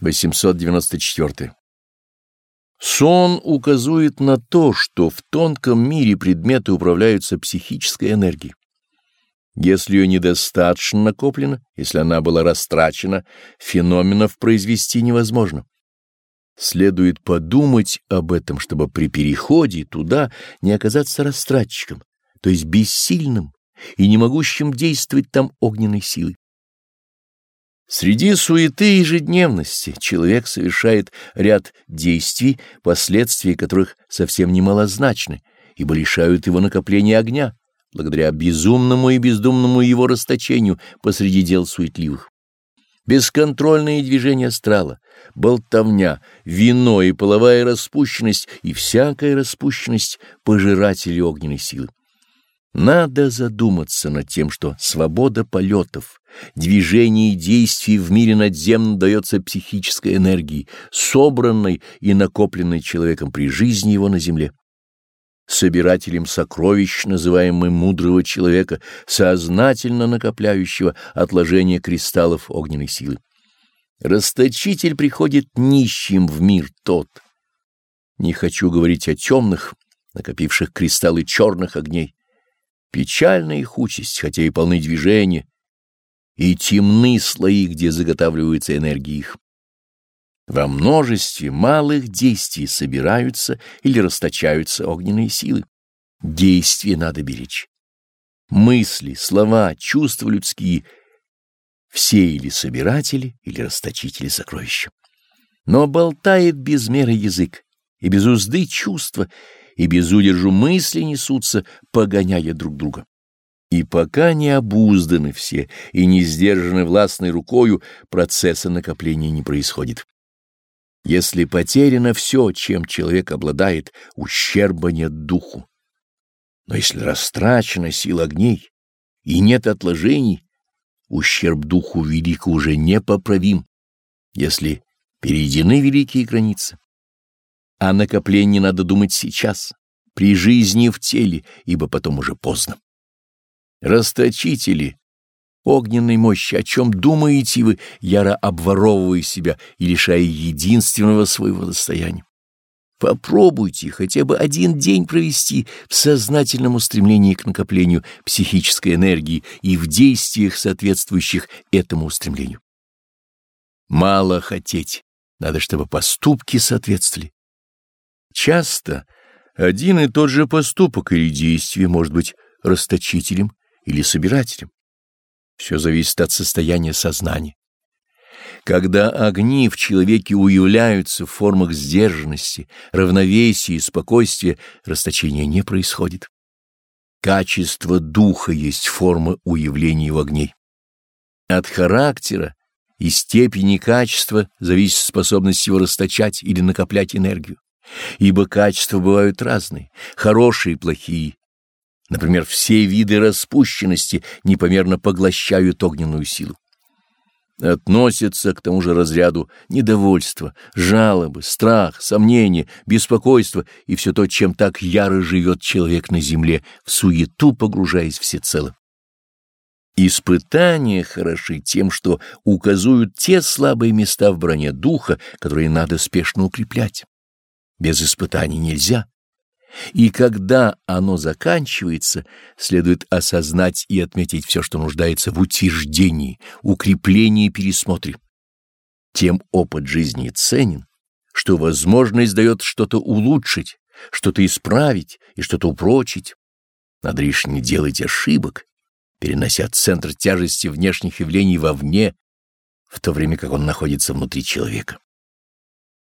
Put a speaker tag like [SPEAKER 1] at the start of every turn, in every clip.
[SPEAKER 1] 894. Сон указывает на то, что в тонком мире предметы управляются психической энергией. Если ее недостаточно накоплено, если она была растрачена, феноменов произвести невозможно. Следует подумать об этом, чтобы при переходе туда не оказаться растратчиком, то есть бессильным и не могущим действовать там огненной силой. Среди суеты и ежедневности человек совершает ряд действий, последствия которых совсем немалозначны, ибо лишают его накопления огня, благодаря безумному и бездумному его расточению посреди дел суетливых. Бесконтрольные движения астрала, болтовня, вино и половая распущенность и всякая распущенность — пожиратели огненной силы. Надо задуматься над тем, что свобода полетов, движений и действий в мире надземно дается психической энергией, собранной и накопленной человеком при жизни его на земле. Собирателем сокровищ, называемым мудрого человека, сознательно накопляющего отложение кристаллов огненной силы. Расточитель приходит нищим в мир тот. Не хочу говорить о темных, накопивших кристаллы черных огней. Печальна их участь, хотя и полны движения, и темны слои, где заготавливаются энергии их. Во множестве малых действий собираются или расточаются огненные силы. Действия надо беречь. Мысли, слова, чувства людские — все или собиратели, или расточители сокровища. Но болтает без меры язык, и без узды чувства, и без удержу мысли несутся, погоняя друг друга. И пока не обузданы все и не сдержаны властной рукою, процесса накопления не происходит. Если потеряно все, чем человек обладает, ущерба нет духу. Но если растрачена сила огней и нет отложений, ущерб духу велик уже непоправим, если перейдены великие границы. О накоплении надо думать сейчас, при жизни в теле, ибо потом уже поздно. Расточители огненной мощи, о чем думаете вы, яро обворовывая себя и лишая единственного своего достояния? Попробуйте хотя бы один день провести в сознательном устремлении к накоплению психической энергии и в действиях, соответствующих этому устремлению. Мало хотеть, надо, чтобы поступки соответствовали. Часто один и тот же поступок или действие может быть расточителем или собирателем. Все зависит от состояния сознания. Когда огни в человеке уявляются в формах сдержанности, равновесия и спокойствия, расточения не происходит. Качество духа есть форма уявления в огней. От характера и степени качества зависит способность его расточать или накоплять энергию ибо качества бывают разные, хорошие и плохие. Например, все виды распущенности непомерно поглощают огненную силу. Относятся к тому же разряду недовольство, жалобы, страх, сомнения, беспокойство и все то, чем так яро живет человек на земле, в суету погружаясь всецело. Испытания хороши тем, что указывают те слабые места в броне духа, которые надо спешно укреплять. Без испытаний нельзя. И когда оно заканчивается, следует осознать и отметить все, что нуждается в утверждении, укреплении и пересмотре. Тем опыт жизни ценен, что возможность дает что-то улучшить, что-то исправить и что-то упрочить. Надо лишь не делать ошибок, перенося центр тяжести внешних явлений вовне, в то время как он находится внутри человека.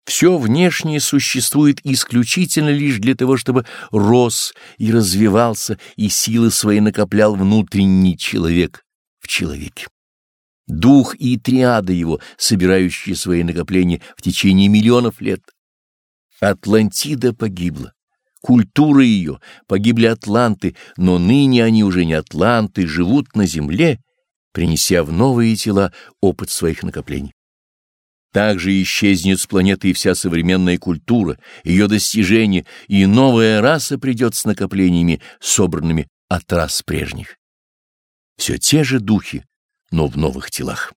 [SPEAKER 1] Все внешнее существует исключительно лишь для того, чтобы рос и развивался, и силы свои накоплял внутренний человек в человеке. Дух и триада его, собирающие свои накопления в течение миллионов лет. Атлантида погибла. Культура ее, погибли атланты, но ныне они уже не атланты, живут на земле, принеся в новые тела опыт своих накоплений. Также исчезнет с планеты и вся современная культура, ее достижения, и новая раса придет с накоплениями, собранными от рас прежних. Все те же духи, но в новых телах.